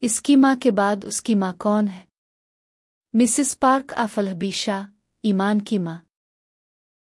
اس کی ماں کے بعد اس کی ماں کون ہے؟ مسز پارک آفلحبیشا ایمان کی ماں۔